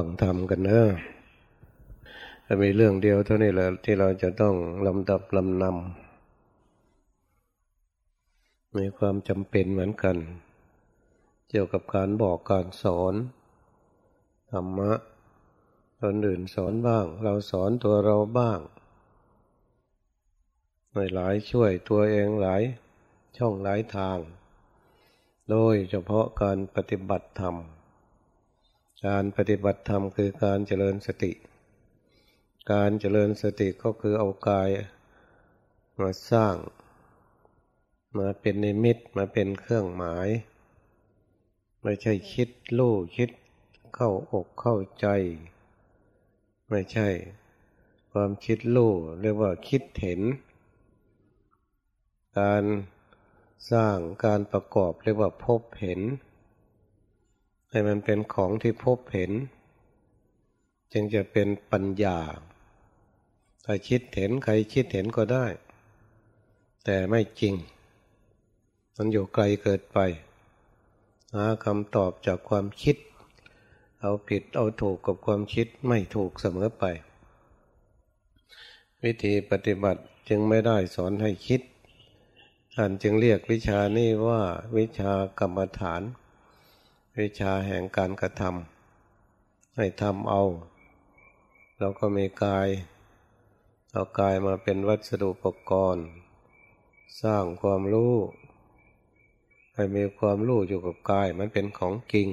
ฟังธรรมกันเนะมีเรื่องเดียวเท่านี้แหละที่เราจะต้องลำดับลำนำมีความจำเป็นเหมือนกัน เกี่ยวกับการบอกการสอนธรรมะคนอื่นสอนบ้าง เราสอนตัวเราบ้างหลายช่วยตัวเองหลายช่องหลายทาง โดยเฉพาะการปฏิบัติธรรม การปฏิบัติธรรมคือการเจริญสติ การเจริญสติก็คือเอากายมาสร้าง มาเป็นนิมิตมาเป็นเครื่องหมาย ไม่ใช่คิดลู่คิดเข้าอกเข้าใจ ไม่ใช่ ความคิดลู่เรียกว่าคิดเห็น การสร้างการประกอบเรียกว่าพบเห็น ให้มันเป็นของที่พบเห็น จึงจะเป็นปัญญา ถ้าคิดเห็นใครคิดเห็นก็ได้ แต่ไม่จริง มันอยู่ไกลเกิดไป หาคำตอบจากความคิด เอาผิดเอาถูกกับความคิดไม่ถูกเสมอไป วิธีปฏิบัติจึงไม่ได้สอนให้คิดท่านจึงเรียกวิชานี้ว่าวิชากรรมฐาน วิชาแห่งการกระทำให้ทำเอาเราก็มีกาย เอากายมาเป็นวัสดุอุปกรณ์ สร้างความรู้ให้มีความรู้อยู่กับกายมันเป็นของจริง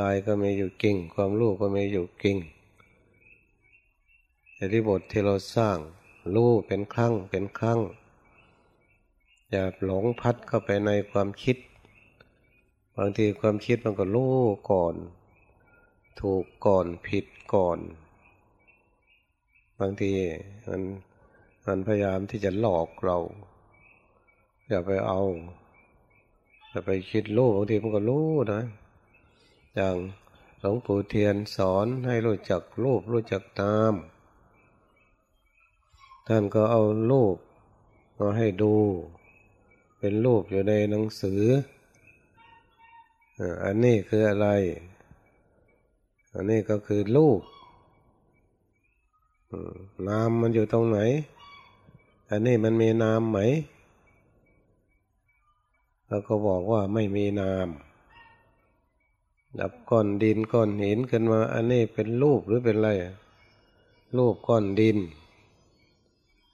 กายก็มีอยู่จริง ความรู้ก็มีอยู่จริงในที่บทที่เราสร้างรู้เป็นครั้งเป็นครั้งอย่าหลงพัดเข้าไปในความคิด บางทีความคิดมันก็รู้ก่อน ถูกก่อนผิดก่อน บางทีมันมันพยายามที่จะหลอกเรา อย่าไปเอา อย่าไปคิดรู้บางทีมันก็รู้นะ อย่างหลวงปู่เทียนสอนให้รู้จักรูปรู้จักตาม ท่านก็เอารูปมาให้ดู เป็นรูปอยู่ในหนังสือ อันนี้คืออะไร อันนี้ก็คือรูปนามมันอยู่ตรงไหน อันนี้มันมีนามไหมแล้วก็บอกว่าไม่มีนาม ดับก้อนดินก้อนหินขึ้นมา อันนี้เป็นรูปหรือเป็นอะไร รูปก้อนดิน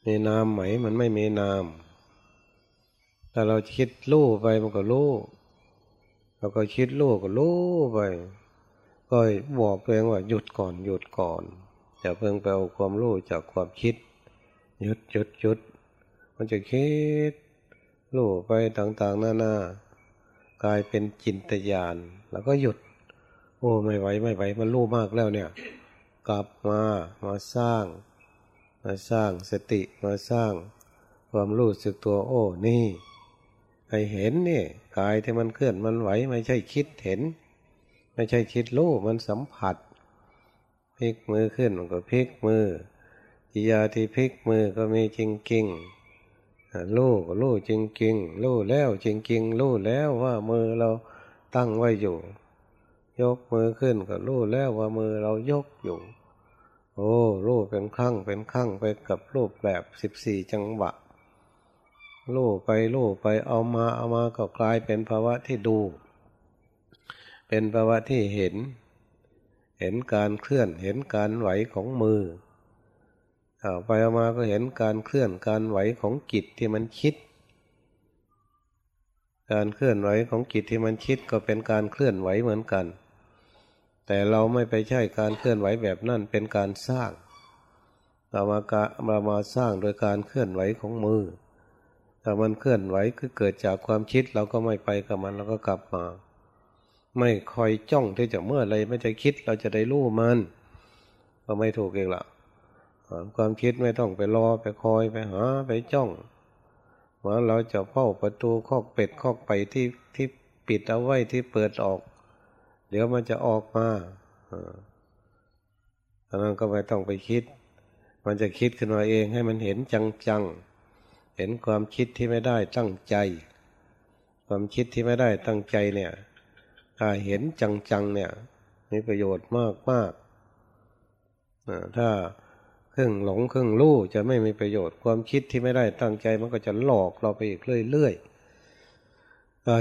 มีนามไหม มันไม่มีนาม แต่เราคิดรูปไปมันก็รูป แล้วก็คิดลูกลูกไปก็บอกตัวเองว่าหยุดก่อนหยุดก่อนอย่าเพิ่งไปเอาความรู้จากความคิด หยุดหยุดหยุดมันจะคิดรู้ไปต่างๆหน้าหน้ากลายเป็นจินตญาณแล้วก็หยุด โอ้ไม่ไหวไม่ไหวมันรู้มากแล้วเนี่ย กลับมามาสร้าง มาสร้างสติมาสร้าง ความรู้สึกตัวโอ้นี่ ให้เห็นนี่กายที่มันเคลื่อนมันไหว ไม่ใช่คิดเห็น ไม่ใช่คิดรู้มันสัมผัสพลิกมือขึ้นมันก็พลิกมือกิยาที่พลิกมือก็มีจริงจริงรู้ก็รู้จริงจริงรู้แล้วจริงจริงรู้แล้วว่ามือเราตั้งไว้อยู่ ยกมือขึ้นก็รู้แล้วว่ามือเรายกอยู่ โอ้รู้เป็นครั้งเป็นครั้งไปกับรูปแบบสิบสี่จังหวะ ลู่ไปลู่ไปเอามาเอามาก็กลายเป็นภาวะที่ดู เป็นภาวะที่เห็น เห็นการเคลื่อนเห็นการไหวของมือเอาไปเอามาก็เห็นการเคลื่อนการไหวของจิตที่มันคิด การเคลื่อนไหวของจิตที่มันคิดก็เป็นการเคลื่อนไหวเหมือนกัน แต่เราไม่ไปใช่การเคลื่อนไหวแบบนั้นเป็นการสร้างเรามากะมามาสร้างโดยการเคลื่อนไหวของมือ ถ้ามันเคลื่อนไหวคือเกิดจากความคิดเราก็ไม่ไปกับมันเราก็กลับมา ไม่คอยจ้องที่จะเมื่อไรไม่จะคิดเราจะได้รู้มัน ก็ไม่ถูกเองละความคิดไม่ต้องไปรอไปคอยไปหาไปจ้องว่าเราจะเฝ้าประตูคอกเป็ดคอกไปที่ที่ปิดเอาไว้ที่เปิดออก เดี๋ยวมันจะออกมาอันนั้นก็ไม่ต้องไปคิด มันจะคิดขึ้นมาเองให้มันเห็นจังๆ เห็นความคิดที่ไม่ได้ตั้งใจ ความคิดที่ไม่ได้ตั้งใจเนี่ยถ้าเห็นจังๆเนี่ยมีประโยชน์มากมากถ้าครึ่งหลงครึ่งรู้จะไม่มีประโยชน์ความคิดที่ไม่ได้ตั้งใจมันก็จะหลอกเราไปอีกเรื่อยๆ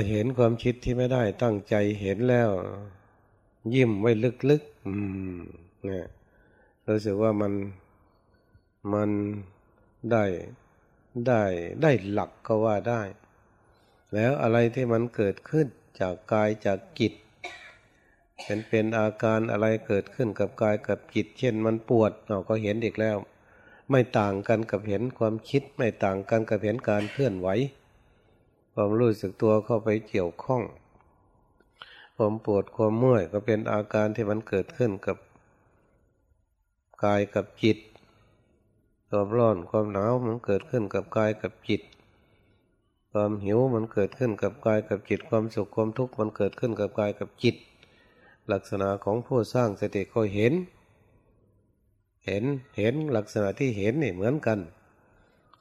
เห็นความคิดที่ไม่ได้ตั้งใจเห็นแล้ว ยิ้มไว้ลึกๆอืมเนี่ยรู้สึกว่ามันมันได้ ได้ได้หลักก็ว่าได้ แล้วอะไรที่มันเกิดขึ้นจากกายจากจิตเป็นเป็นอาการอะไรเกิดขึ้นกับกายกับจิต เช่นมันปวดเราก็เห็นอีกแล้ว ไม่ต่างกันกับเห็นความคิด ไม่ต่างกันกับเห็นการเคลื่อนไหวความรู้สึกตัวเข้าไปเกี่ยวข้อง ความปวดความเมื่อยก็เป็นอาการที่มันเกิดขึ้นกับกายกับจิต ความร้อนความหนาวมันเกิดขึ้นกับกายกับจิต ความหิวมันเกิดขึ้นกับกายกับจิต ความสุขความทุกข์มันเกิดขึ้นกับกายกับจิต ลักษณะของผู้สร้างสติก็เห็น เห็นเห็นลักษณะที่เห็นนี่เหมือนกัน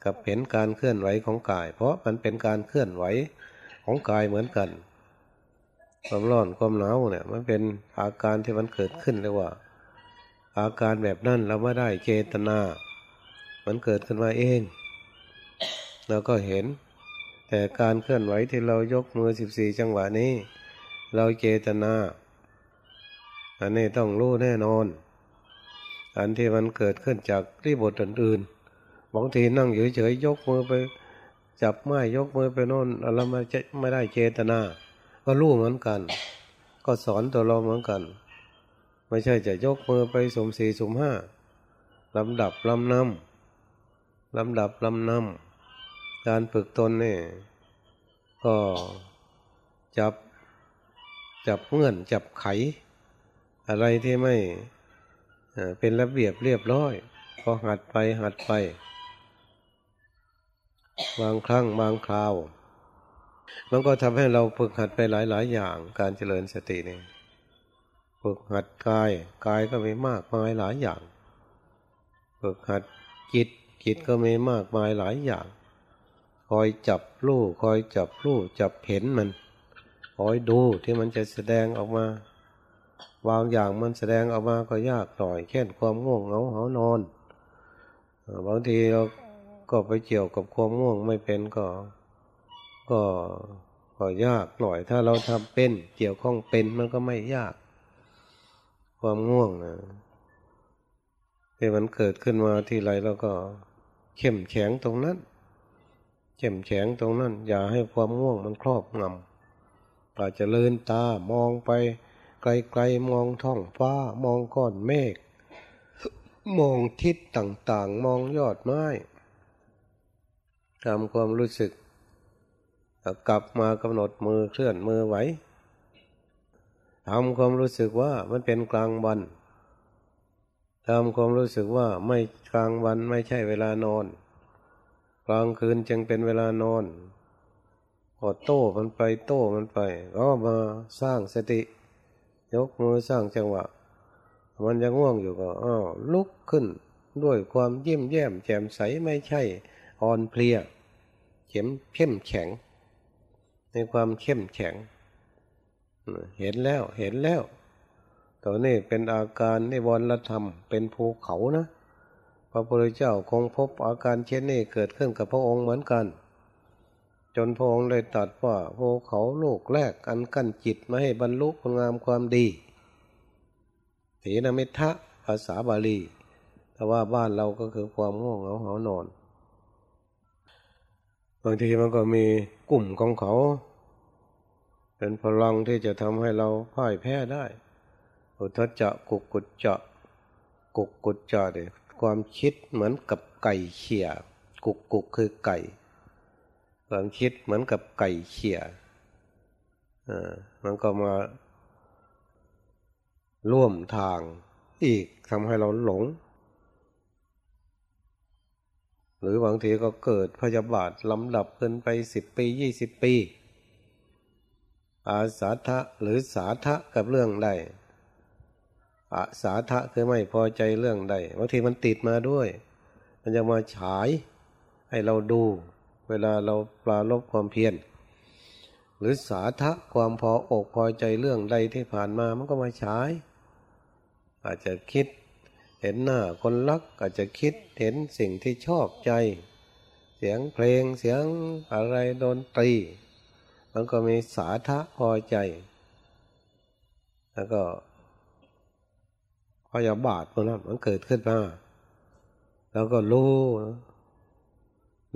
กับเห็นการเคลื่อนไหวของกาย เพราะมันเป็นการเคลื่อนไหวของกายเหมือนกันความร้อนความหนาวเนี่ยมันเป็นอาการที่มันเกิดขึ้นเลยว่า อาการแบบนั้นเราไม่ได้เจตนา มันเกิดขึ้นมาเอง เราก็เห็น แต่การเคลื่อนไหวที่เรายกมือสิบสี่จังหวะนี้ เราเจตนา อันนี้ต้องรู้แน่นอน อันที่มันเกิดขึ้นจากที่บทอื่นๆบางทีนั่งเฉยๆยกมือไป จับไม้ยกมือไปโน่นเราไม่ไม่ได้เจตนา ก็รู้เหมือนกัน ก็สอนตัวเราเหมือนกัน ไม่ใช่จะยกมือไปสมสี่สมห้าลำดับลำนำ ลำดับลำนำการฝึกตนนี่ก็จับจับเงื่อนจับไข อะไรที่ไม่เป็นระเบียบเรียบร้อย ก็หัดไปหัดไป บางครั้งบางคราว มันก็ทำให้เราฝึกหัดไปหลาย ๆ อย่าง การเจริญสตินี่ฝึกหัดกาย กายก็มีมากมายหลายอย่าง ฝึกหัดจิต จิตก็มีมากมายหลายอย่าง คอยจับลู่คอยจับลู่จับเห็นมัน คอยดูที่มันจะแสดงออกมาบางอย่างมันแสดงออกมาก็ยากหน่อยเช่นความง่วงเหงาเหานอนบางทีเราก็ไปเกี่ยวกับความง่วงไม่เป็นก็ ก็ก็ยากหน่อยถ้าเราทำเป็น เกี่ยวข้องเป็นมันก็ไม่ยาก ความง่วงนะ ที่มันเกิดขึ้นมาที่ไรแล้วก็ เข้มแข็งตรงนั้น เข้มแข็งตรงนั้น อย่าให้ความง่วงมันครอบงำอาจจะเลินตามองไป ไกลๆมองท้องฟ้ามองก้อนเมฆมองทิศต่างๆ มองยอดไม้ทำความรู้สึก กลับมากำหนดมือเคลื่อนมือไหวทำความรู้สึกว่ามันเป็นกลางวัน ทำความรู้สึกว่าไม่กลางวันไม่ใช่เวลานอน กลางคืนจึงเป็นเวลานอนพอโต้มันไปโต้มันไป ก็มาสร้างสติ ยกมือสร้างจังหวะ มันยังง่วงอยู่ก็อ้าวลุกขึ้น ด้วยความเยี่ยมแย้มแจ่มใสไม่ใช่อ่อนเพลียเข้มเข้มแข็ง ในความเข้มแข็ง เห็นแล้วเห็นแล้ว ตัวนี้เป็นอาการนิวรณธรรม เป็นภูเขานะ พระพุทธเจ้าคงพบอาการเช่นนี้เกิดขึ้นกับพระองค์เหมือนกัน จนพระองค์ได้ตัดว่าภูเขาโลกแรกอันกั้นจิตมาให้บรรลุคุณงามความดีถีนมิทะภาษาบาลี แต่ว่าบ้านเราก็คือความง่วงเหงาหานอน บางทีมันก็มีกลุ่มของเขา เป็นพลังที่จะทำให้เราพ่ายแพ้ได้ อุทจะกุกุจจะกุกุจจะเนี่ยความคิดเหมือนกับไก่เขี่ยกุกกุกคือไก่ ความคิดเหมือนกับไก่เขี่ยอ่ามันก็มา ร่วมทางอีกทำให้เราหลง หรือบางทีก็เกิดพยาบาทลำดับเกินไปสิบปียี่สิบปี อาสาทะหรือสาทะกับเรื่องใด อาสาทะคือไม่พอใจเรื่องใดบางทีมันติดมาด้วย มันจะมาฉายให้เราดู เวลาเราปลาลบความเพียรหรือสาทะความพออกพอใจเรื่องใดที่ผ่านมามันก็มาฉาย อาจจะคิดเห็นหน้าคนรักอาจจะคิดเห็นสิ่งที่ชอบใจ เสียงเพลงเสียงอะไรดนตรี มันก็มีสาทะพอใจ แล้วก็ ยาบาทพวกนั้นมันเกิดขึ้นมาแล้วก็รู้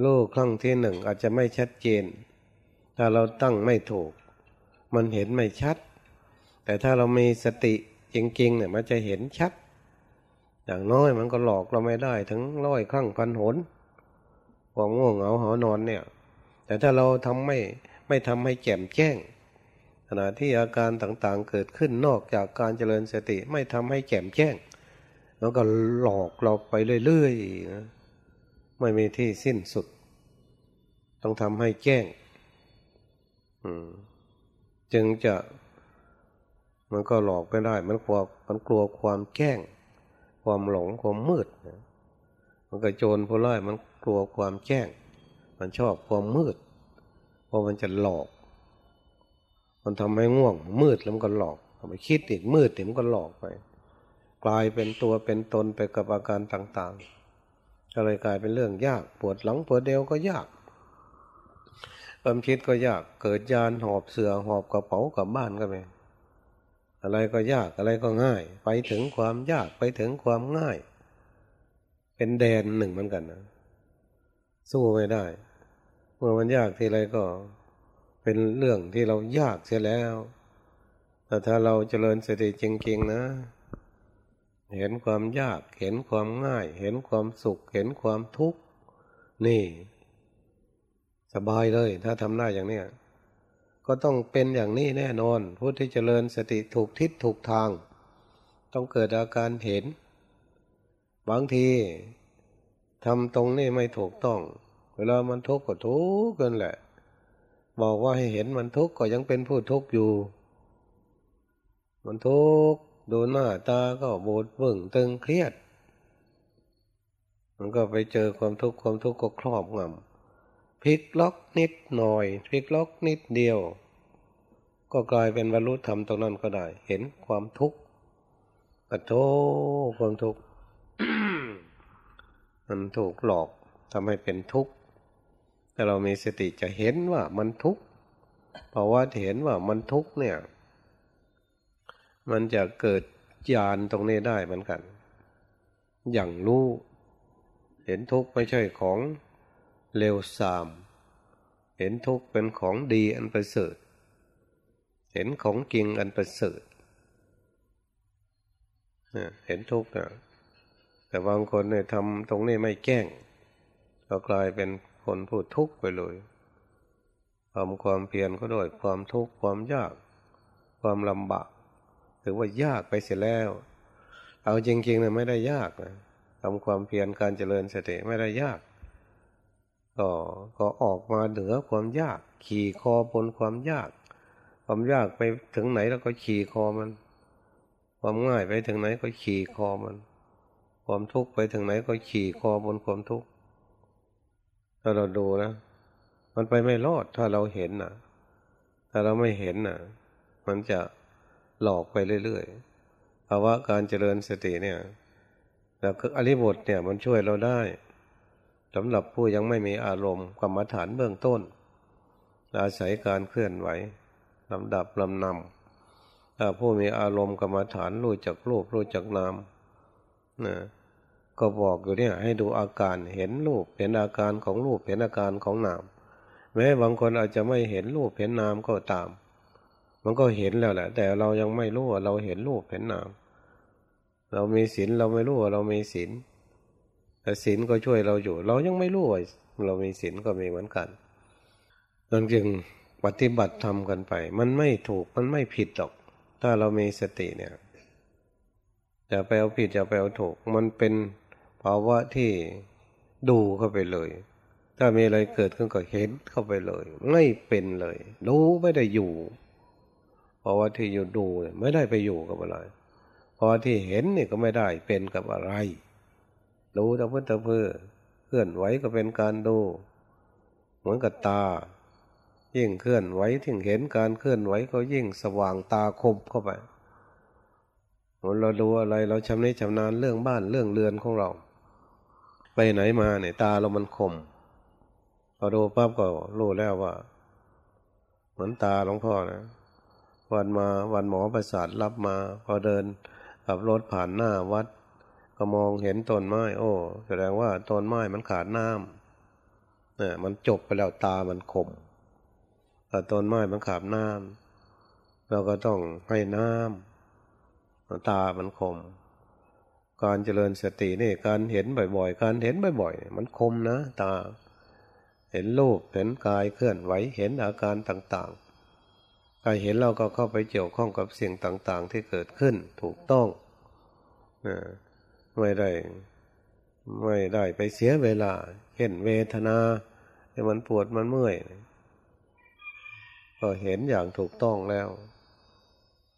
รู้ครั้งที่หนึ่งอาจจะไม่ชัดเจน ถ้าเราตั้งไม่ถูก มันเห็นไม่ชัด แต่ถ้าเรามีสติจริงๆเนี่ยมันจะเห็นชัด อย่างน้อยมันก็หลอกเราไม่ได้ถึงร้อยครั้งพันหนความง่วงเหงาหอนอนเนี่ย แต่ถ้าเราทำไม่ไม่ทำให้แจ่มแจ้ง ขณะที่อาการต่างๆเกิดขึ้นนอกจากการเจริญสติไม่ทำให้แจ่มแจ้ง แล้วก็หลอกเราไปเรื่อยๆนะไม่มีที่สิ้นสุด ต้องทำให้แจ้งจึงจะมันก็หลอกไม่ได้ มันกลัวมันกลัวความแก้ง ความหลงความมืดมันก็โจรผู้ร้ายมันกลัวความแจ้ง มันชอบความมืด เพราะมันจะหลอก มันทำให้ง่วง มืดแล้วมันก็หลอกทำไปคิดอีกมืดอีกมันก็หลอกไป กลายเป็นตัวเป็นตนไปกับอาการต่างๆก็เลยกลายเป็นเรื่องยากปวดหลังปวดเดวก็ยากความคิดก็ยากเกิดยานหอบเสือหอบกระเป๋ากลับบ้านก็ไม่อะไรก็ยากอะไรก็ง่าย ไปถึงความยากไปถึงความง่าย เป็นแดนหนึ่งเหมือนกันนะสู้ไม่ได้ เมื่อมันยากทีไรก็ เป็นเรื่องที่เรายากเสียแล้ว แต่ถ้าเราเจริญสติจริงๆนะ เห็นความยาก เห็นความง่าย เห็นความสุข เห็นความทุกข์ นี่ สบายเลย ถ้าทำได้อย่างนี้ก็ต้องเป็นอย่างนี้แน่นอน ผู้ที่เจริญสติถูกทิศถูกทาง ต้องเกิดอาการเห็น บางทีทำตรงนี้ไม่ถูกต้อง เวลามันทุกข์ก็ทุกข์กันแหละ บอกว่าให้เห็นมันทุกข์ก็ยังเป็นผู้ทุกข์อยู่ มันทุกข์ดูหน้าตาก็โบดเบิ่งตึงเครียด มันก็ไปเจอความทุกข์ความทุกข์ก็ครอบงำพลิกล็อกนิดหน่อยพลิกล็อกนิดเดียว ก็กลายเป็นบรรลุธรรมตรงนั้นก็ได้ เห็นความทุกข์กระโทความทุกข์มันถูกหลอกทำให้เป็นทุกข์ แต่เรามีสติจะเห็นว่ามันทุกข์เพราะว่าเห็นว่ามันทุกข์เนี่ย มันจะเกิดญาณตรงนี้ได้เหมือนกัน อย่างรู้เห็นทุกข์ไม่ใช่ของเร็วสาม เห็นทุกข์เป็นของดีอันประเสริฐ เห็นของจริงอันประเสริฐเห็นทุกข์นะแต่บางคนเนี่ยทำตรงนี้ไม่แก้ง ก็กลายเป็น คนพูดทุกข์ไปเลยทำความเพียรก็ด้วยความทุกข์ความยาก ความลำบากถือว่ายากไปเสียแล้ว เอาจริงๆเนี่ยไม่ได้ยากนะทำความเพียรการเจริญสติไม่ได้ยาก ก็ก็ออกมาเหนือความยาก ขี่คอบนความยาก ความยากไปถึงไหนแล้วก็ขี่คอมัน ความง่ายไปถึงไหนก็ขี่คอมัน ความทุกข์ไปถึงไหนก็ขี่คอบนความทุกข์ ถ้าเราดูนะ มันไปไม่รอดถ้าเราเห็นนะถ้าเราไม่เห็นนะมันจะหลอกไปเรื่อยๆภาวะการเจริญสติเนี่ยแล้วอริบทเนี่ยมันช่วยเราได้สำหรับผู้ยังไม่มีอารมณ์กรรมฐานเบื้องต้น อาศัยการเคลื่อนไหวลำดับลำนำถ้าผู้มีอารมณ์กรรมฐานรู้จักรูปรู้จักนามนะ ก็บอกอยู่เนี่ย ให้ดูอาการเห็นรูปเห็นอาการของรูปเห็นอาการของนาม แม้บางคนอาจจะไม่เห็นรูปเห็นนามก็ตาม มันก็เห็นแล้วแหละ แต่เรายังไม่รู้ว่าเราเห็นรูปเห็นนาม เรามีศีลเราไม่รู้ว่าเรามีศีลแต่ศีลก็ช่วยเราอยู่ เรายังไม่รู้ว่าเรามีศีลก็มีเหมือนกันนั่นจึงปฏิบัติทำกันไป มันไม่ถูกมันไม่ผิดหรอก ถ้าเรามีสติเนี่ยจะไปเอาผิดจะไปเอาถูก มันเป็น ภาวะที่ดูเข้าไปเลย ถ้ามีอะไรเกิดขึ้นก็เห็นเข้าไปเลย ไม่เป็นเลย รู้ไม่ได้อยู่เพราะว่าที่อยู่ดูไม่ได้ไปอยู่กับอะไรเพราะที่เห็นนี่ก็ไม่ได้เป็นกับอะไรดูตะพื้นตะพื้เคลื่อนไหวก็เป็นการดู เหมือนกับตา ยิ่งเคลื่อนไหวถึงเห็นการเคลื่อนไหวก็ยิ่งสว่างตาคมเข้าไปเราดูอะไรเราชำนิชำนาญเรื่องบ้านเรื่องเรือนของเรา ไปไหนมาเนี่ยตาเรามันคมพอดูปั๊บก็รู้แล้วว่า เหมือนตาหลวงพ่อนะวันมาวันหมอประสาทรับมา พอเดินขับรถผ่านหน้าวัด ก็มองเห็นต้นไม้ โอ้แสดงว่าต้นไม้มันขาดน้ำเนี่ยมันจบไปแล้วตามันคมแต่ต้นไม้มันขาดน้ำเราก็ต้องให้น้ำตามันคม การเจริญสตินี่การเห็นบ่อยๆ การเห็นบ่อยๆมันคมนะ ตา เห็นรูปเห็นกายเคลื่อนไหวเห็นอาการต่างๆกายเห็นเราก็เข้าไปเกี่ยวข้องกับสิ่งต่างๆ ที่เกิดขึ้นถูกต้องไม่ได้ไม่ได้ไปเสียเวลา เห็นเวทนาที่มันปวดมันเมื่อยก็เห็นอย่างถูกต้องแล้ว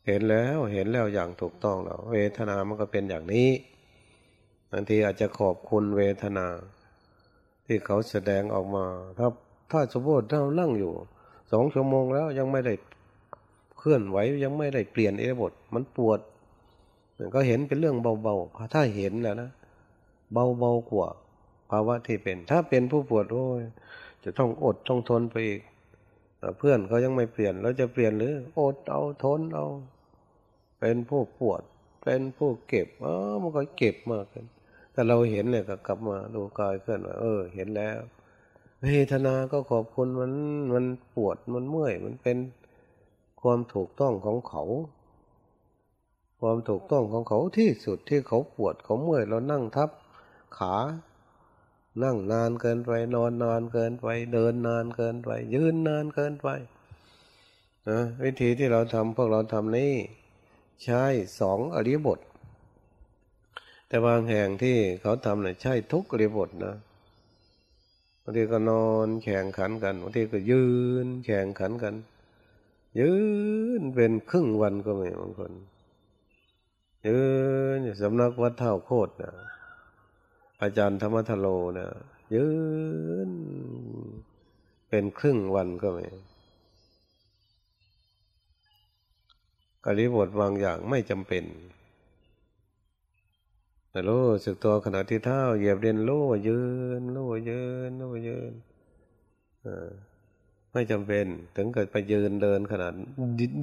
เห็นแล้วเห็นแล้วอย่างถูกต้องแล้ว เวทนามันก็เป็นอย่างนี้ บางทีอาจจะขอบคุณเวทนา ที่เขาแสดงออกมา ถ้าถ้าสมมติเรานั่งอยู่สองชั่วโมงแล้วยังไม่ได้เคลื่อนไหวยังไม่ได้เปลี่ยนเอรบทมันปวดก็เห็นเป็นเรื่องเบาๆถ้าเห็นแล้วนะเบาๆกว่าภาวะที่เป็น ถ้าเป็นผู้ปวดโอ้ยจะต้องอดต้องทนไปอีกเพื่อนเขายังไม่เปลี่ยนเราจะเปลี่ยนหรืออดเอาทนเอา เป็นผู้ปวด เป็นผู้เก็บเออมันก็เก็บมากขึ้น แต่เราเห็นเนี่ยก็กลับมาดูกายเคลื่อนว่าเออ เห็นแล้วเวทนาก็ขอบคุณมันมันปวดมันเมื่อยมันเป็นความถูกต้องของเขา ความถูกต้องของเขาที่สุดที่เขาปวดเขาเมื่อยเรานั่งทับขา นั่งนานเกินไปนอนนานเกินไป เดินนานเกินไป ยืนนานเกินไปนะวิธีที่เราทำพวกเราทำนี้ใช้สองอริบท แต่บางแห่งที่เขาทำเนี่ยใช่ทุกอริบทนะบางทีก็นอนแข่งขันกันบางทีก็ยืนแข่งขันกัน ยืนเป็นครึ่งวันก็มีบางคนยืนสำนักวัดเท่าโคตรนะอาจารย์ธรรมทโลนี่ยยืนเป็นครึ่งวันก็ม่กริบทบางอย่างไม่จำเป็น แต่รู้สึกตัวขณะที่เท้าเหยียบเรียนรู้ว่ายืนรู้ว่ายืนรู้ว่ายืนไม่จำเป็นถึงเกิดไปยืนเดินขนาด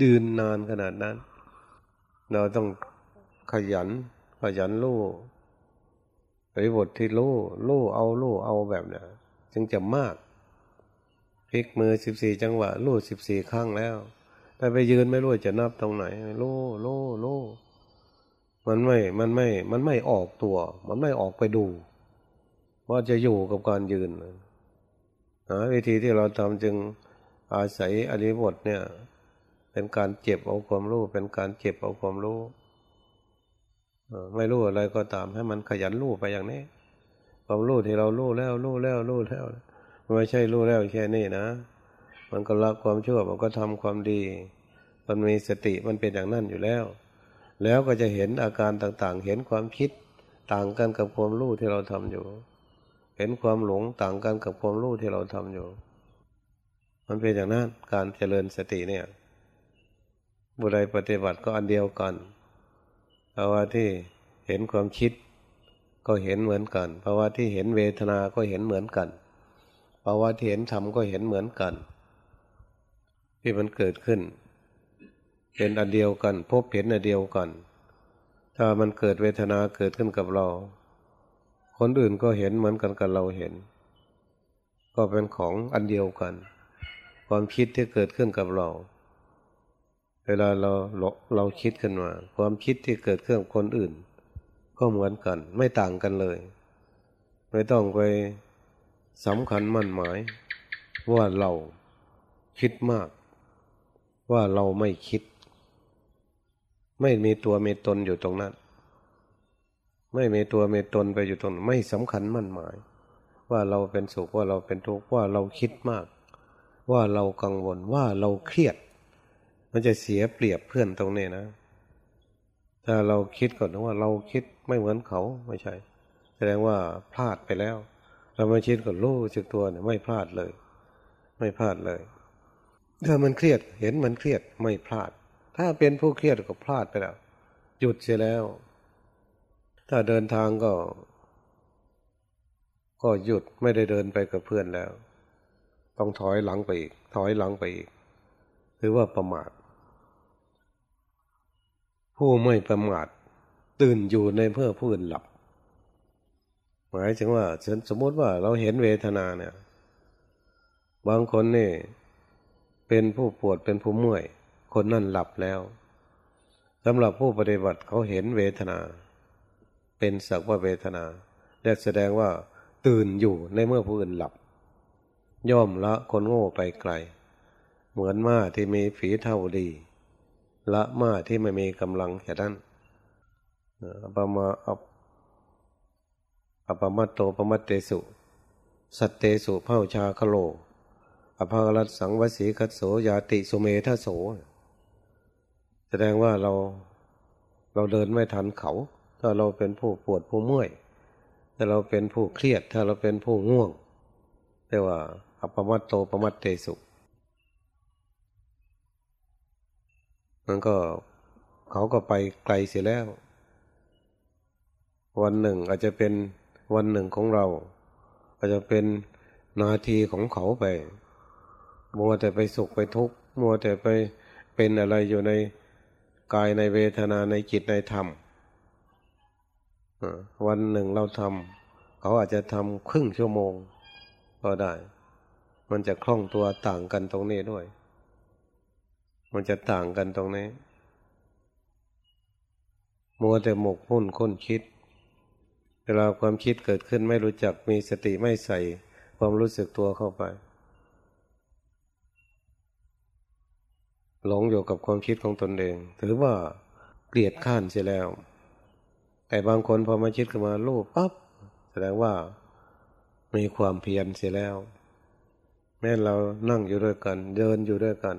ดืนนานขนาดนั้น เราต้องขยัน ขยันรู้ริบทที่รู้รู้เอารู้เอาแบบเนี้ยจึงจะมากพลิกมือสิบสี่จังหวะรู้สิบสี่ครั้งแล้ว แต่ไปยืนไม่รู้จะนับตรงไหนรู้รู้รู้ มันไม่ มันไม่ มันไม่ออกตัว มันไม่ออกไปดู ว่าจะอยู่กับการยืนนะวิธีที่เราทำจึงอาศัยอริบทเนี่ย เป็นการเจ็บเอาความรู้ เป็นการเจ็บเอาความรู้ไม่รู้อะไรก็ตามให้มันขยันรู้ไปอย่างนี้ ความรู้ที่เรารู้แล้วรู้แล้วรู้แล้วไม่ใช่รู้แล้วแค่นี้นะ มันก็ละความชั่วมันก็ทำความดี มันมีสติมันเป็นอย่างนั้นอยู่แล้ว แล้วก็จะเห็นอาการต่างๆ เห็นความคิดต่างกันกับความรู้ที่เราทำอยู่ เห็นความหลงต่างกันกับความรู้ที่เราทำอยู่ มันเป็นอย่างนั้นการเจริญสติเนี่ยบุไรปฏิบัติก็อันเดียวกันภาวะที่เห็นความคิด ก็เห็นเหมือนกันภาวะที่เห็นเวทนา ก็เห็นเหมือนกันภาวะที่เห็นธรรมก็เห็นเหมือนกัน ที่มันเกิดขึ้น เป็นอันเดียวกัน พบเห็นอันเดียวกัน ถ้ามันเกิดเวทนาเกิดขึ้นกับเรา คนอื่นก็เห็นเหมือนกันกับเราเห็น ก็เป็นของอันเดียวกัน ความคิดที่เกิดขึ้นกับเรา เวลาเราเราคิดขึ้นมา ความคิดที่เกิดขึ้นกับคนอื่น ก็เหมือนกัน ไม่ต่างกันเลย ไม่ต้องไปสำคัญมั่นหมาย ว่าเราคิดมาก ว่าเราไม่คิด ไม่มีตัวมีตนอยู่ตรงนั้น ไม่มีตัวมีตนไปอยู่ตรงนั้นไม่สำคัญมั่นหมาย ว่าเราเป็นสุขว่าเราเป็นทุกข์ว่าเราคิดมาก ว่าเรากังวลว่าเราเครียด มันจะเสียเปรียบเพื่อนตรงนี้นะถ้าเราคิดก่อนว่าเราคิดไม่เหมือนเขาไม่ใช่ แสดงว่าพลาดไปแล้ว เราไม่คิดก่อนรู้สึกตัวเนี่ยไม่พลาดเลย ไม่พลาดเลย ถ้ามันเครียดเห็นมันเครียดไม่พลาด ถ้าเป็นผู้เครียดก็พลาดไปแล้ว หยุดเสียแล้ว ถ้าเดินทางก็ ก็หยุดไม่ได้เดินไปกับเพื่อนแล้ว ต้องถอยหลังไปอีก ถอยหลังไปอีกหรือว่าประมาท ผู้ไม่ประมาท ตื่นอยู่ในเพื่อผู้อื่นหลับ หมายถึงว่าสมมติว่าเราเห็นเวทนาเนี่ย บางคนนี่เป็นผู้ปวดเป็นผู้เมื่อย คนนั่นหลับแล้วสำหรับผู้ปฏิบัติเขาเห็นเวทนา เป็นสักว่าเวทนาและแสดงว่าตื่นอยู่ในเมื่อผู้อื่นหลับ ย่อมละคนโง่ไปไกล เหมือนม้าที่มีฝีเท่าดี ละม้าที่ไม่มีกำลังแค่นั้นอปมาออปมัตโตปมัตเตสุ สัตเตสุเผาชาคโลอภารัสังวสีคัตโสยาติสุเมทโส แสดงว่าเราเราเดินไม่ทันเขา ถ้าเราเป็นผู้ปวดผู้เมื่อยถ้าเราเป็นผู้เครียด ถ้าเราเป็นผู้ง่วงเรียกว่าอปมัตโตปมัตเตสุมันก็เขาก็ไปไกลเสียแล้ว วันหนึ่งอาจจะเป็นวันหนึ่งของเรา อาจจะเป็นนาทีของเขาไปมัวแต่ไปสุขไปทุกข์มัวแต่ไปเป็นอะไรอยู่ใน กายในเวทนาในจิตในธรรมวันหนึ่งเราทำเขาอาจจะทำครึ่งชั่วโมง ก็ได้ มันจะคล่องตัวต่างกันตรงนี้ด้วย มันจะต่างกันตรงนี้ มัวแต่หมกมุ่นค้นคิด เวลาความคิดเกิดขึ้นไม่รู้จักมีสติไม่ใส่ความรู้สึกตัวเข้าไป หลงอยู่กับความคิดของตนเอง ถือว่าเกลียดข้านเสียแล้ว แต่บางคนพอมาคิดขึ้นมาลูบปั๊บแสดงว่ามีความเพียรเสียแล้ว แม้เรานั่งอยู่ด้วยกัน เดินอยู่ด้วยกัน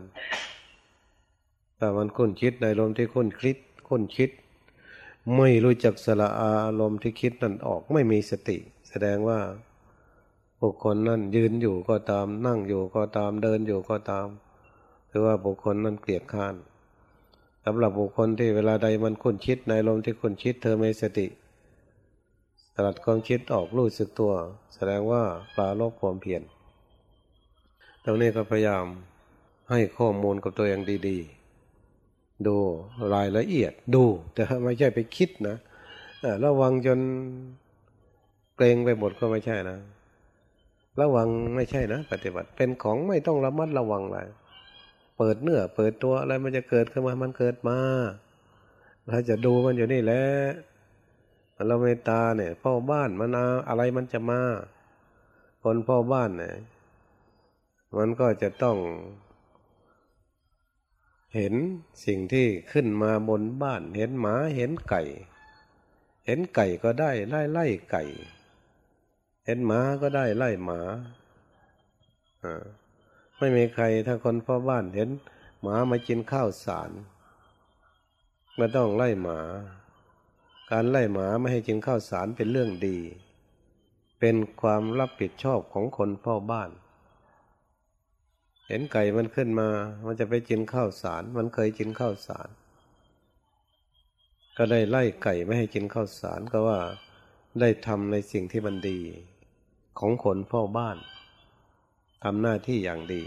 แต่มันคุ้นคิดในลมที่คุ้นคิดคุ้นคิด ไม่รู้จักสละอารมณ์ที่คิดนั่นออกไม่มีสติ แสดงว่าบุคคลนั่นยืนอยู่ก็ตาม นั่งอยู่ก็ตามเดินอยู่ก็ตาม หรือว่าบุคคลนั้นเกลียดข้านสำหรับบุคคลที่เวลาใดมันคุ้นคิดในลมที่คุ้นคิดเธอไม่สติสลัดความคิดออกรู้สึกตัว แสดงว่าปลาโลกความเพียรตรงนี้ก็พยายามให้ข้อมูลกับตัวเองดี ๆ ดูรายละเอียดดู แต่ไม่ใช่ไปคิดนะระวังจนเกรงไปหมดก็ไม่ใช่นะ ระวังไม่ใช่นะ ปฏิบัติเป็นของไม่ต้องระมัดระวังเลย เปิดเนื้อเปิดตัวอะไรมันจะเกิดขึ้นมามันเกิดมาเราจะดูมันอยู่นี่แหละเราเมตตาเนี่ยพ่อบ้านมันอะไรมันจะมา คนพ่อบ้านเนี่ยมันก็จะต้อง เห็นสิ่งที่ขึ้นมาบนบ้าน เห็นหมาเห็นไก่ เห็นไก่ก็ได้ไล่ไล่ไก่ เห็นหมาก็ได้ไล่หมาอ่า ไม่มีใครถ้าคนพ่อบ้านเห็น หมามากินข้าวสารไม่ต้องไล่หมา การไล่หมาไม่ให้กินข้าวสารเป็นเรื่องดี เป็นความรับผิดชอบของคนพ่อบ้าน เห็นไก่มันขึ้นมา มันจะไปกินข้าวสาร มันเคยกินข้าวสาร ก็ได้ไล่ไก่ไม่ให้กินข้าวสารก็ว่าได้ทำในสิ่งที่มันดี ของคนพ่อบ้าน ทำหน้าที่อย่างดี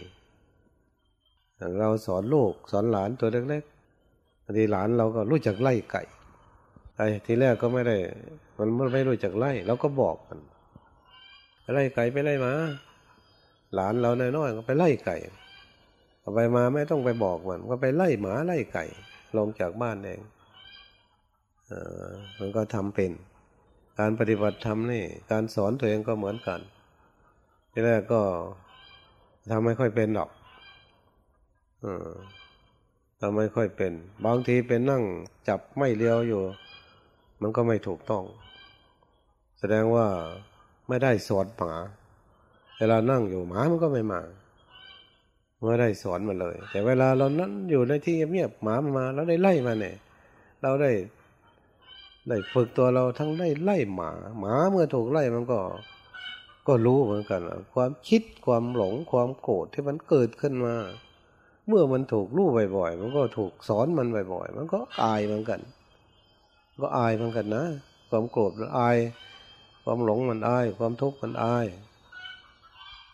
เราสอนลูกสอนหลานตัวเล็กๆบางทีหลานเราก็รู้จักไล่ไก่ไอ้ทีแรกก็ไม่ได้ มันไม่รู้จักไล่เราก็บอกมันไล่ไก่ไปไล่มา หลานเราน้อยๆก็ไปไล่ไก่ไปมาไม่ต้องไปบอกมัน ก็ไปไล่หมาไล่ไก่ ลงจากบ้านเองอมันก็ทำเป็น การปฏิบัติธรรมนี่ การสอนตัวเองก็เหมือนกัน ทีแรกก็ ทำไม่ค่อยเป็นหรอกอทำไม่ค่อยเป็น บางทีเป็นนั่งจับไม่เลี้ยวอยู่ มันก็ไม่ถูกต้อง แสดงว่าไม่ได้สอนหมาเวลานั่งอยู่หมามันก็ไม่มาไม่ได้สอนมันเลย แต่เวลาเรานั้นอยู่ในที่เงียบหมามันมาเราได้ไล่มาเนี่ย เราได้ได้ฝึกตัวเราทั้งได้ไล่หมา หมาเมื่อถูกไล่มันก็ ก็รู้เหมือนกันความคิดความหลงความโกรธที่มันเกิดขึ้นมา เมื่อมันถูกรู้บ่อยๆ มันก็ถูกสอนมันบ่อยๆ มันก็อายเหมือนกัน ก็อายเหมือนกันนะ ความโกรธมันอาย ความหลงมันอาย ความทุกข์มันอาย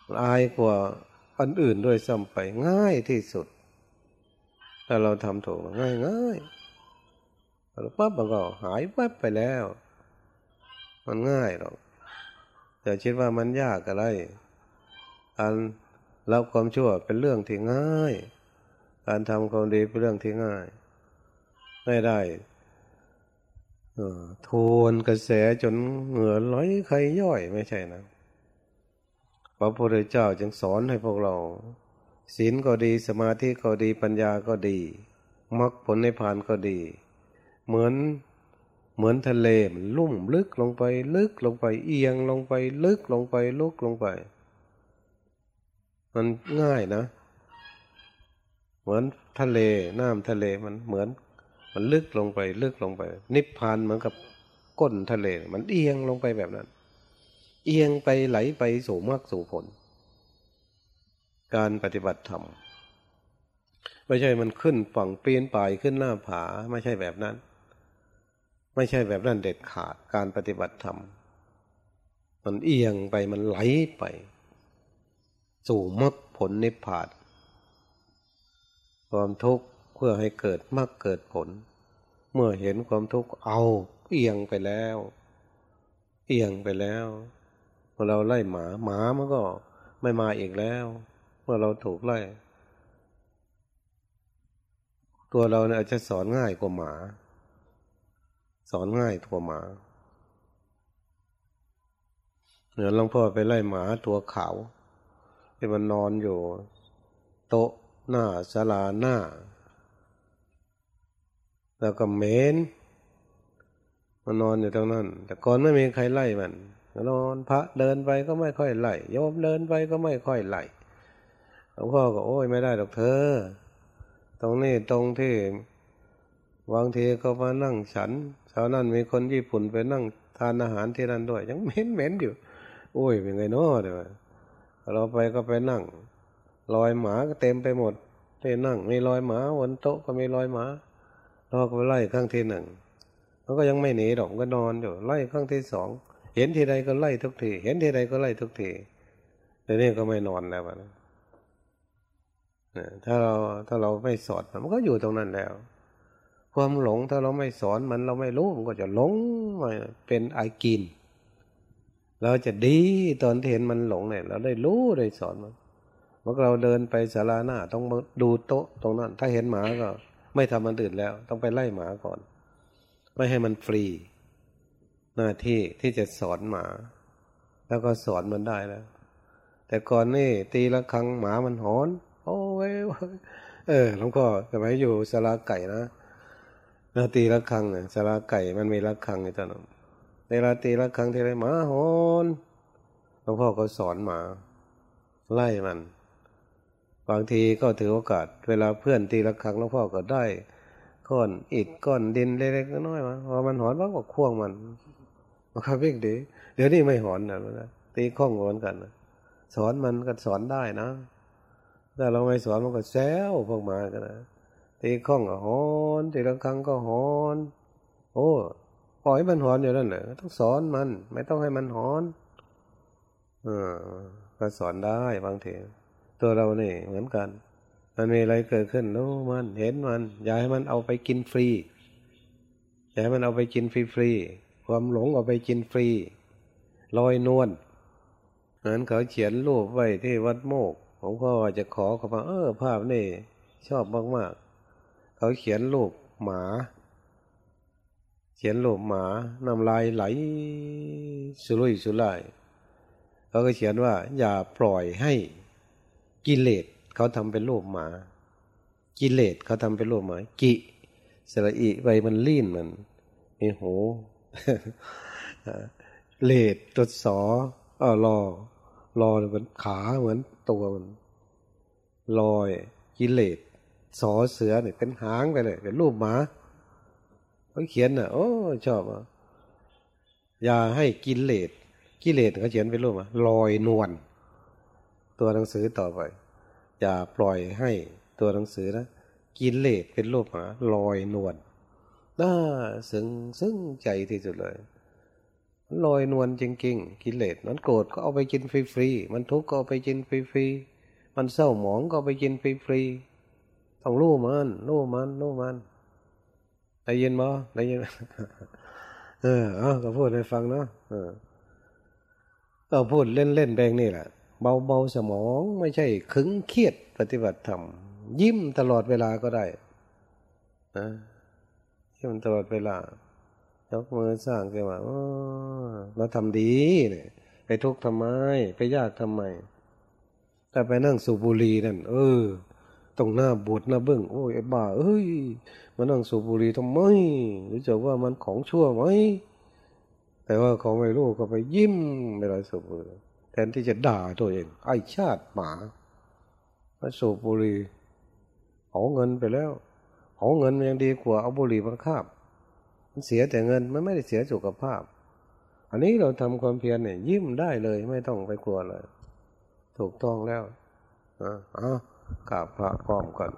มันอายกว่าอันอื่นด้วยซ้ำไปง่ายที่สุดถ้าเราทำถูกง่ายง่ายแล้วปั๊บมันก็หายปั๊บไปแล้ว มันง่ายหรอก แต่คิดว่ามันยากอะไรการรับความชั่วเป็นเรื่องที่ง่าย การทำความดีเป็นเรื่องที่ง่าย ไม่ได้ทวนกระแสจนเหงื่อไหลใครย่อยไม่ใช่นะพระพุทธเจ้าจึงสอนให้พวกเราศีลก็ดีสมาธิก็ดีปัญญาก็ดีมรรคผลในผ่านก็ดี เหมือน เหมือนทะเลมันลุ่มลึกลงไป ลึกลงไป เอียงลงไป ลึกลงไปลุกลงไป มันง่ายนะ เหมือนทะเลน้ำทะเลมันเหมือน มันลึกลงไป ลึกลงไป นิพพานเหมือนกับก้นทะเล มันเอียงลงไปแบบนั้น เอียงไปไหลไปสู่มรรคสู่ผล การปฏิบัติธรรมไม่ใช่มันขึ้นฝั่งปีนป่ายขึ้นหน้าผาไม่ใช่แบบนั้น ไม่ใช่แบบนั้นเด็ดขาดการปฏิบัติธรรม มันเอียงไปมันไหลไป สู่มรรคผลนิพพานความทุกข์เพื่อให้เกิดมรรคเกิดผล เมื่อเห็นความทุกข์เอาเอียงไปแล้ว เอียงไปแล้วเมื่อเราไล่หมาหมามันก็ไม่มาอีกแล้ว เมื่อเราถูกไล่ ตัวเราเนี่ยอาจจะสอนง่ายกว่าหมา สอนง่ายตัวหมาเหมือนหลวงพ่อไปไล่หมาตัวขาวที่มันนอนอยู่ โต๊ะหน้าศาลาหน้า แล้วก็เมนมันนอนอยู่ตรงนั้น แต่ก่อนไม่มีใครไล่มันนอนพระเดินไปก็ไม่ค่อยไล่โยมเดินไปก็ไม่ค่อยไล่หลวงพ่อก็โอ้ยไม่ได้ดอกเธอ ตรงนี้ตรงที่ บางทีก็มานั่งฉันชาวนั้นมีคนญี่ปุ่นไปนั่งทานอาหารที่นั่นด้วย ยังเหม็นเหม็นอยู่ โอ้ยเป็นไงเนาะเดี๋ยวเราไปก็ไปนั่งรอยหมาก็เต็มไปหมดที่นั่งมีรอยหมาบนโต๊ะก็มีรอยหมาเราก็ไปไล่ข้างที่หนึ่งเขาก็ยังไม่หนีหรอกก็นอนอยู่ไล่ข้างที่สองเห็นทีใดก็ไล่ทุกทีเห็นทีใดก็ไล่ทุกทีแต่นี่ก็ไม่นอนแล้วนะถ้าเราถ้าเราไม่สอดมันก็อยู่ตรงนั้นแล้ว ความหลงถ้าเราไม่สอนมันเราไม่รู้มันก็จะหลงมาเป็นไอกิน เราจะดีตอนที่เห็นมันหลงเนี่ย เราได้รู้ได้สอนมันเมื่อเราเดินไปศาลาหน้าต้องมาดูโต๊ะตรงนั้น ถ้าเห็นหมาก็ ไม่ทำมันตื่นแล้ว ต้องไปไล่หมาก่อน ไม่ให้มันฟรี หน้าที่ที่จะสอนหมา แล้วก็สอนมันได้แล้ว แต่ก่อนนี่ตีละครั้งหมามันหอน โอ้ยเออหลวงพ่อสมัยอยู่ศาลาไก่นะ เราตีละครังเนี่ยสาราไก่มันมีละครังอยู่ตอนนั้นเวลาตีละครังที่ไรหมาหอนหลวงพ่อก็สอนหมา ไล่มัน บางทีก็ถือโอกาส เวลาเพื่อนตีละครังหลวงพ่อก็ได้ก้อนอิดก้อนดินเล็กๆน้อยๆมาพอมันหอนว่าก็ควงมันมันก็วิ่งดีเดี๋ยวนี้ไม่หอนนะตีข้องเหมือนกันนะสอนมันก็สอนได้นะแต่เราไม่สอนมันก็แซวพวกมากันนะ ตีข้องก็หอนตีละครั้งก็หอน โอ้ปล่อยมันหอนอยู่นั่นแหละต้องสอนมัน ไม่ต้องให้มันหอน เออ ก็สอนได้บางทีตัวเราเนี่ยเหมือนกัน มันมีอะไรเกิดขึ้นรู้มันเห็นมัน อย่าให้มันเอาไปกินฟรีอย่าให้มันเอาไปกินฟรีๆความหลงเอาไปกินฟรีลอยนวลนั้นเขาเขียนรูปไว้ที่วัดโมก ผมก็จะขอเขาว่าเออ ภาพนี่ชอบมากๆ เขาเขียนรูปหมา เขียนรูปหมาน้ำลายไหลสุรุ่ยสุร่ายเขาก็เขียนว่า อย่าปล่อยให้กิเลสเขาทำเป็นรูปหมา กิเลสเขาทำเป็นรูปหมา กิสระอิใบมันลื่นมันมีหูเลดตัวสอออรอรอเหมือนขาเหมือนตัวมันลอยกิเลส สอเสือเนี่ยเป็นหางไปเลยเป็นรูปหมาเขาเขียนอะ โอ้ชอบอะอย่าให้กิเลสกิเลสเขาเขียนเป็นรูปมาลอยนวลตัวหนังสือต่อไป อย่าปล่อยให้ตัวหนังสือนะกิเลสเป็นรูปหมาลอยนวลน่าซึ้งซึ้งใจที่สุดเลยลอยนวลจริงๆกิเลสมันโกรธก็เอาไปกินฟรีๆมันทุกข์ก็เอาไปกินฟรีๆมันเศร้าหมองก็เอาไปกินฟรีๆ ต้องรู้มันรู้มันรู้มันได้ยินมั้ได้ยินเออเออก็พูดให้ฟังเนาะเออก็พูดเล่นๆแบงนี่แหละเบาๆสมองไม่ใช่ขึงเครียดปฏิบัติธรรมยิ้มตลอดเวลาก็ได้นะยิ้มตลอดเวลายกมือสร้างขึ้นมาเราทำดีเนี่ยไปทุกข์ทำไม ไปยากทำไมแต่ไปนั่งสูบบุหรี่นั่นเออ ตรงหน้าบวชหน้าเบื้องโอ้ยบ้าเอ้ยมานั่งสูบบุหรี่ทำไมหรือจะว่ามันของชั่วไหมแต่ว่าเขาไม่รู้ก็ไปยิ้มไม่ไรสูบบุหรี่แทนที่จะด่าตัวเอง ไอ้ชาติหมามาสูบบุหรี่เอาเงินไปแล้วเอาเงินยังดีกว่าเอาบุหรี่มาคาบมันเสียแต่เงินมันไม่ได้เสียสุขภาพ อันนี้เราทำความเพียรเนี่ยยิ้มได้เลยไม่ต้องไปกลัวเลย ถูกต้องแล้วอะอะ กราบพระพร้อมกัน